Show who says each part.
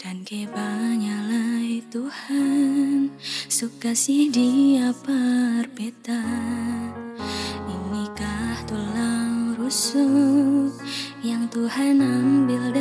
Speaker 1: dan kebanyalah Tuhan suka sih dia perbeta inikah tulang rusuk yang Tuhan ambil dari